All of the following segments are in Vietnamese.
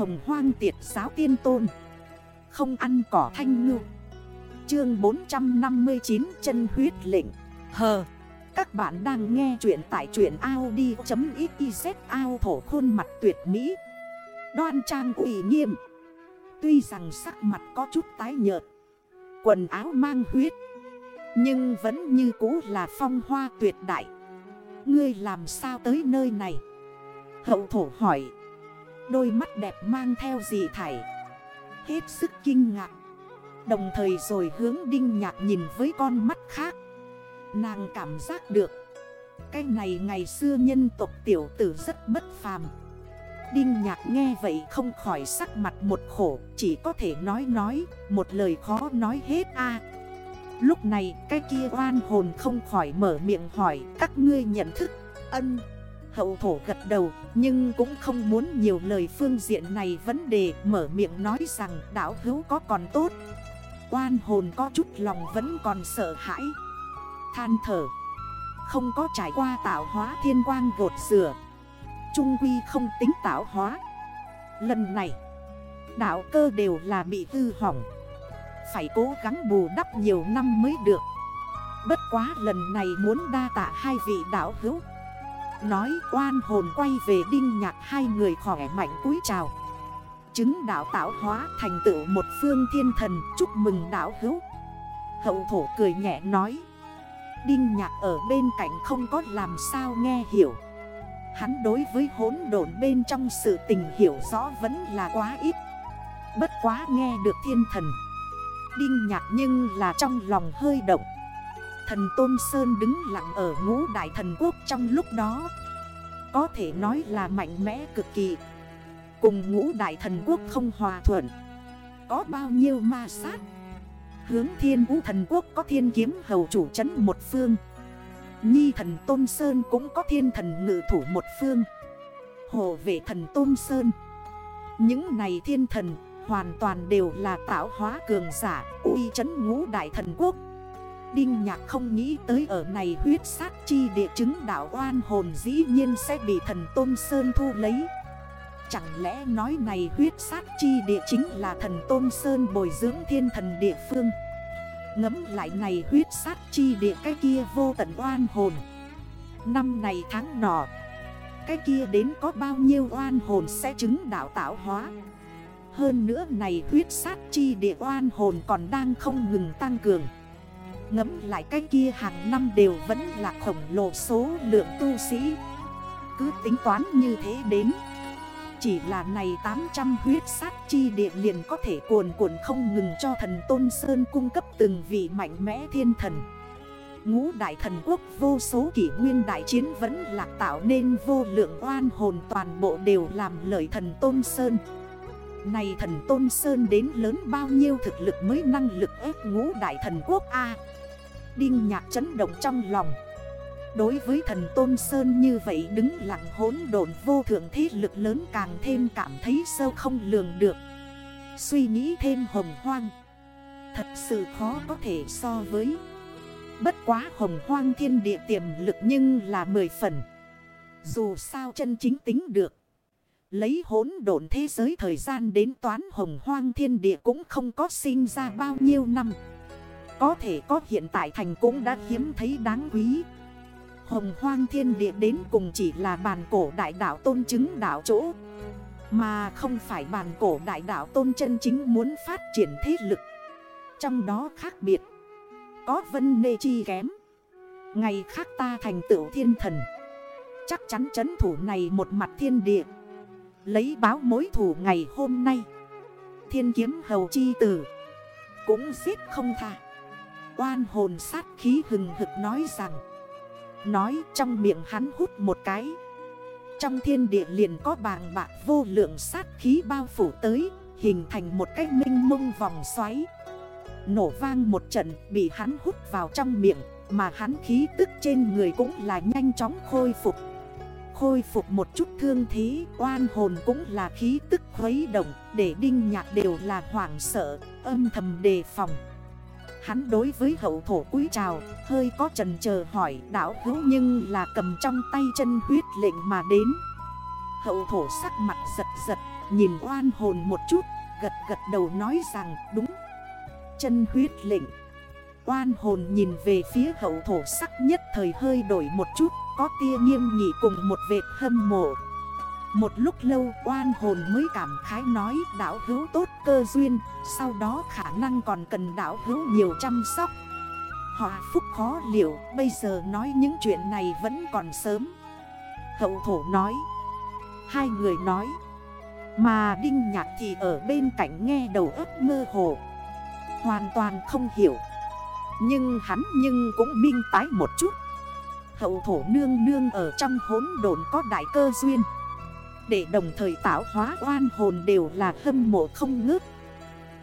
Hồng hoang tiệt giáo tiên tôn. Không ăn cỏ thanh ngư. Chương 459 chân huyết lệnh. Hờ. Các bạn đang nghe chuyện tại chuyện Audi.xyz ao thổ khuôn mặt tuyệt mỹ. Đoan trang ủy nghiêm. Tuy rằng sắc mặt có chút tái nhợt. Quần áo mang huyết. Nhưng vẫn như cũ là phong hoa tuyệt đại. Ngươi làm sao tới nơi này? Hậu thổ hỏi. Đôi mắt đẹp mang theo gì thải. Hết sức kinh ngạc. Đồng thời rồi hướng đinh nhạc nhìn với con mắt khác. Nàng cảm giác được. Cái này ngày xưa nhân tộc tiểu tử rất bất phàm. Đinh nhạc nghe vậy không khỏi sắc mặt một khổ, Chỉ có thể nói nói, Một lời khó nói hết a. Lúc này, cái kia oan hồn không khỏi mở miệng hỏi, Các ngươi nhận thức ân Hậu thổ gật đầu, nhưng cũng không muốn nhiều lời phương diện này vấn đề Mở miệng nói rằng đảo hữu có còn tốt. Quan hồn có chút lòng vẫn còn sợ hãi. Than thở, Không có trải qua tạo hóa thiên quang gột rửa. Trung quy không tính tạo hóa. Lần này Đạo cơ đều là bị hư hỏng. Phải cố gắng bù đắp nhiều năm mới được. Bất quá lần này muốn đa tạ hai vị đạo hữu. Nói quan hồn quay về đinh nhạc, hai người khỏe mạnh cúi chào. Chứng đạo tạo hóa thành tựu một phương thiên thần, chúc mừng đạo hữu. Hậu thổ cười nhẹ nói. Đinh nhạc ở bên cạnh không có làm sao nghe hiểu. Hắn đối với hốn độn bên trong sự tình hiểu rõ vẫn là quá ít. Bất quá nghe được thiên thần. Đinh nhạc nhưng là trong lòng hơi động. Thần Tôn Sơn đứng lặng ở ngũ đại thần quốc trong lúc đó. Có thể nói là mạnh mẽ cực kỳ. Cùng ngũ đại thần quốc không hòa thuận. Có bao nhiêu ma sát? Hướng thiên vũ thần quốc có thiên kiếm hầu chủ trấn một phương. Nhi thần Tôn Sơn cũng có thiên thần ngự thủ một phương. Hồ vệ thần Tôn Sơn. Những này thiên thần hoàn toàn đều là tạo hóa cường giả, uy chấn ngũ đại thần quốc. Đinh nhạc không nghĩ tới ở này huyết sát chi địa chứng đảo oan hồn dĩ nhiên sẽ bị thần Tôn Sơn thu lấy. Chẳng lẽ nói này huyết sát chi địa chính là thần Tôn Sơn bồi dưỡng thiên thần địa phương? Ngấm lại này huyết sát chi địa cái kia vô tận oan hồn. Năm này tháng nọ, Cái kia đến có bao nhiêu oan hồn sẽ chứng đạo tạo hóa? Hơn nữa này huyết sát chi địa oan hồn còn đang không ngừng tăng cường. Ngấm lại cái kia hàng năm đều vẫn là khổng lồ số lượng tu sĩ. Cứ tính toán như thế đến, Chỉ là này 800 huyết sát chi địa liền có thể cuồn cuộn không ngừng cho thần Tôn Sơn cung cấp từng vị mạnh mẽ thiên thần. Ngũ đại thần quốc vô số kỷ nguyên đại chiến vẫn là tạo nên vô lượng oan hồn toàn bộ đều làm lợi thần Tôn Sơn. Này thần Tôn Sơn đến lớn bao nhiêu thực lực mới năng lực ép ngũ đại thần quốc A? Đinh nhạc chấn động trong lòng. Đối với thần Tôn Sơn như vậy đứng lặng hỗn độn vô thượng thế lực lớn càng thêm cảm thấy sâu không lường được. Suy nghĩ thêm hồng hoang. Thật sự khó có thể so với. Bất quá hồng hoang thiên địa tiềm lực nhưng là 10 phần. Dù sao chân chính tính được. Lấy hỗn độn thế giới thời gian đến toán hồng hoang thiên địa cũng không có sinh ra bao nhiêu năm có thể có hiện tại thành cũng đã hiếm thấy đáng quý. Hồng hoang thiên địa đến cùng chỉ là bàn cổ đại đảo tôn chứng đảo chỗ, Mà không phải bàn cổ đại đảo tôn chân chính muốn phát triển thế lực. Trong đó khác biệt, Có vân nê chi kém. Ngày khác ta thành tựu thiên thần. Chắc chắn chấn thủ này một mặt thiên địa. Lấy báo mối thủ ngày hôm nay. Thiên kiếm hầu chi tử. Cũng giết không tha oan hồn sát khí hừng hực nói rằng Nói trong miệng hắn hút một cái. Trong thiên địa liền có bàng bạc vô lượng sát khí bao phủ tới Hình thành một cái minh mông vòng xoáy. Nổ vang một trận bị hắn hút vào trong miệng Mà hắn khí tức trên người cũng là nhanh chóng khôi phục. Khôi phục một chút thương thí, Oan hồn cũng là khí tức khuấy động Để đinh nhạc đều là hoảng sợ Âm thầm đề phòng. Hắn đối với hậu thổ cúi chào, Hơi có trần chờ hỏi đảo hữu nhưng là cầm trong tay chân huyết lệnh mà đến. Hậu thổ sắc mặt giật giật, nhìn oan hồn một chút, Gật gật đầu nói rằng đúng. Chân huyết lệnh. Oan hồn nhìn về phía hậu thổ sắc nhất thời hơi đổi một chút, Có tia nghiêm nghị cùng một vệt hâm mộ. Một lúc lâu, oan hồn mới cảm khái nói đảo hữu tốt cơ duyên, Sau đó khả năng còn cần đảo hữu nhiều chăm sóc. Họ phúc khó liệu, Bây giờ nói những chuyện này vẫn còn sớm. Hậu thổ nói, Hai người nói, Mà Đinh Nhạc thì ở bên cạnh nghe đầu ớt mơ hồ, Hoàn toàn không hiểu. Nhưng hắn nhưng cũng minh tái một chút. Hậu thổ nương nương ở trong hốn đồn có đại cơ duyên để đồng thời tạo hóa oan hồn đều là hâm mộ không ngớt.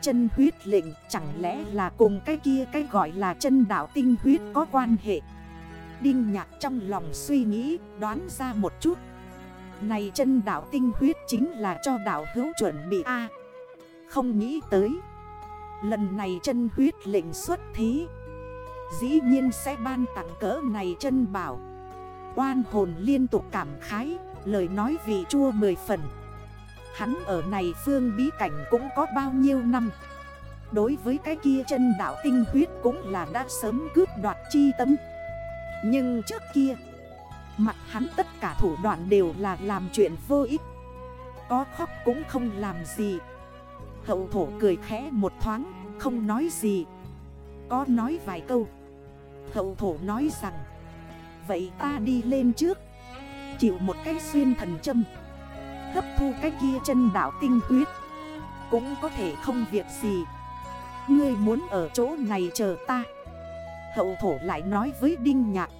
Chân huyết lệnh chẳng lẽ là cùng cái kia cái gọi là chân đảo tinh huyết có quan hệ? Đinh nhạc trong lòng suy nghĩ, đoán ra một chút. Này chân đảo tinh huyết chính là cho đảo hữu chuẩn bị A. Không nghĩ tới, Lần này chân huyết lệnh xuất thí Dĩ nhiên sẽ ban tặng cỡ này chân bảo. Quan hồn liên tục cảm khái Lời nói vị chua mười phần. Hắn ở này phương bí cảnh cũng có bao nhiêu năm. Đối với cái kia chân đảo tinh huyết cũng là đã sớm cướp đoạt chi tâm. Nhưng trước kia, Mặt hắn tất cả thủ đoạn đều là làm chuyện vô ích. Có khóc cũng không làm gì. Hậu thổ cười khẽ một thoáng, Không nói gì. Có nói vài câu. Hậu thổ nói rằng, Vậy ta đi lên trước. Chịu một cái xuyên thần châm. Hấp thu cái kia chân đảo tinh huyết Cũng có thể không việc gì. Ngươi muốn ở chỗ này chờ ta. Hậu thổ lại nói với Đinh Nhạc.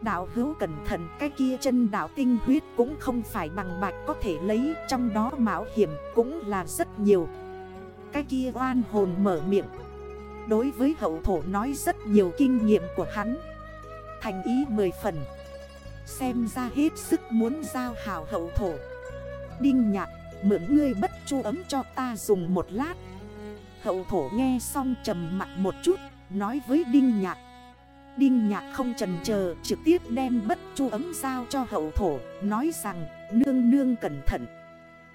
Đạo hữu cẩn thận, cái kia chân đạo tinh huyết cũng không phải bằng bạch có thể lấy, Trong đó mạo hiểm cũng là rất nhiều. Cái kia oan hồn mở miệng. Đối với hậu thổ nói rất nhiều kinh nghiệm của hắn. Thành ý mười phần. Xem ra hết sức muốn giao hào hậu thổ. Đinh nhạc, mượn ngươi bất chu ấm cho ta dùng một lát. Hậu thổ nghe xong trầm mặt một chút, Nói với Đinh nhạc. Đinh nhạc không trần chờ, trực tiếp đem bất chu ấm giao cho hậu thổ, Nói rằng, nương nương cẩn thận.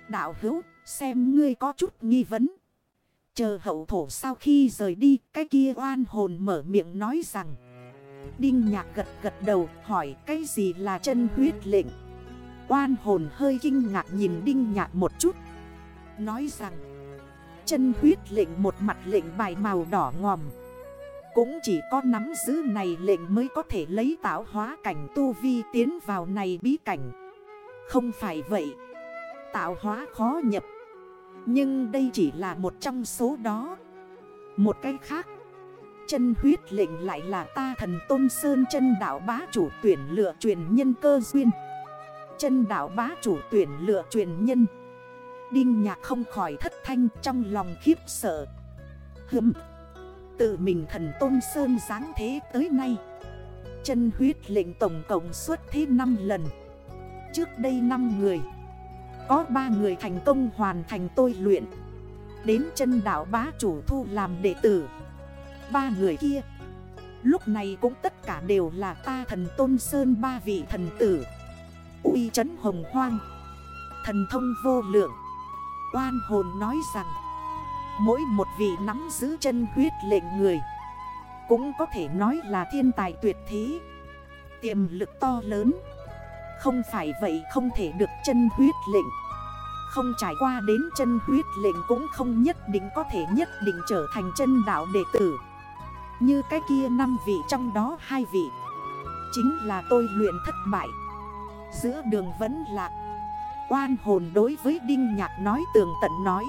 Đạo hữu, xem ngươi có chút nghi vấn. Chờ hậu thổ sau khi rời đi, Cái kia oan hồn mở miệng nói rằng Đinh nhạc gật gật đầu, hỏi, cái gì là chân huyết lệnh? Oan hồn hơi kinh ngạc nhìn đinh nhạc một chút. Nói rằng, Chân huyết lệnh một mặt lệnh bài màu đỏ ngòm. Cũng chỉ có nắm giữ này lệnh mới có thể lấy tạo hóa cảnh tu vi tiến vào này bí cảnh. Không phải vậy. Tạo hóa khó nhập. Nhưng đây chỉ là một trong số đó. Một cái khác Chân huyết lệnh lại là ta thần Tôn Sơn chân đảo bá chủ tuyển lựa truyền nhân cơ duyên. Chân đảo bá chủ tuyển lựa truyền nhân. Đinh nhạc không khỏi thất thanh trong lòng khiếp sợ. Hừm, Tự mình thần Tôn Sơn dáng thế tới nay, Chân huyết lệnh tổng cộng suốt thế 5 lần. Trước đây 5 người, Có 3 người thành công hoàn thành tôi luyện. Đến chân đảo bá chủ thu làm đệ tử. Ba người kia. Lúc này cũng tất cả đều là ta thần Tôn Sơn ba vị thần tử. Uy chấn hồng hoang. Thần thông vô lượng. Oan hồn nói rằng, Mỗi một vị nắm giữ chân huyết lệnh người, Cũng có thể nói là thiên tài tuyệt thế. Tiềm lực to lớn. Không phải vậy không thể được chân huyết lệnh. Không trải qua đến chân huyết lệnh cũng không nhất định có thể nhất định trở thành chân đạo đệ tử. Như cái kia năm vị trong đó hai vị. Chính là tôi luyện thất bại. Giữa đường vẫn lạc. Oan hồn đối với Đinh Nhạc nói tường tận nói.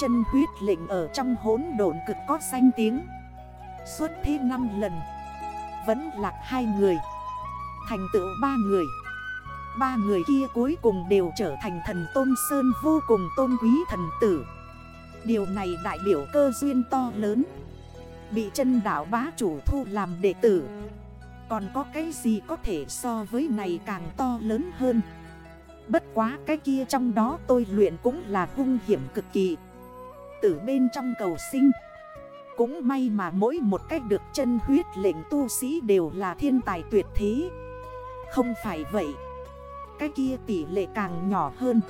Chân huyết lệnh ở trong hốn độn cực có danh tiếng. Suốt thế 5 lần, Vẫn lạc hai người. Thành tựu ba người. Ba người kia cuối cùng đều trở thành thần Tôn Sơn vô cùng tôn quý thần tử. Điều này đại biểu cơ duyên to lớn. Bị chân đảo bá chủ thu làm đệ tử. Còn có cái gì có thể so với này càng to lớn hơn? Bất quá cái kia trong đó tôi luyện cũng là hung hiểm cực kỳ. Từ bên trong cầu sinh, Cũng may mà mỗi một cách được chân huyết lệnh tu sĩ đều là thiên tài tuyệt thế. Không phải vậy, Cái kia tỷ lệ càng nhỏ hơn.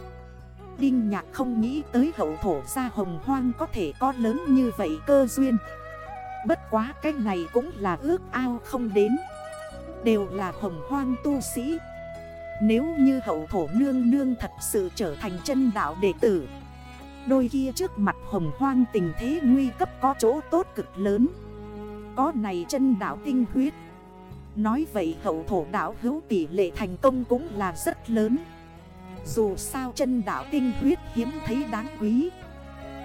Đinh nhạc không nghĩ tới hậu thổ ra hồng hoang có thể có lớn như vậy cơ duyên. Bất quá cái này cũng là ước ao không đến. Đều là hồng hoang tu sĩ. Nếu như hậu thổ nương nương thật sự trở thành chân đạo đệ tử, Đôi kia trước mặt hồng hoang tình thế nguy cấp có chỗ tốt cực lớn. Có này chân đạo tinh huyết. Nói vậy hậu thổ đạo hữu tỷ lệ thành công cũng là rất lớn. Dù sao chân đạo tinh huyết hiếm thấy đáng quý.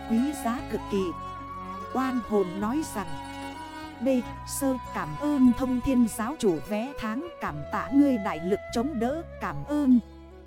Quý giá cực kỳ. Quan hồn nói rằng B. Sơ cảm ơn thông thiên giáo chủ vé tháng Cảm tạ ngươi đại lực chống đỡ, Cảm ơn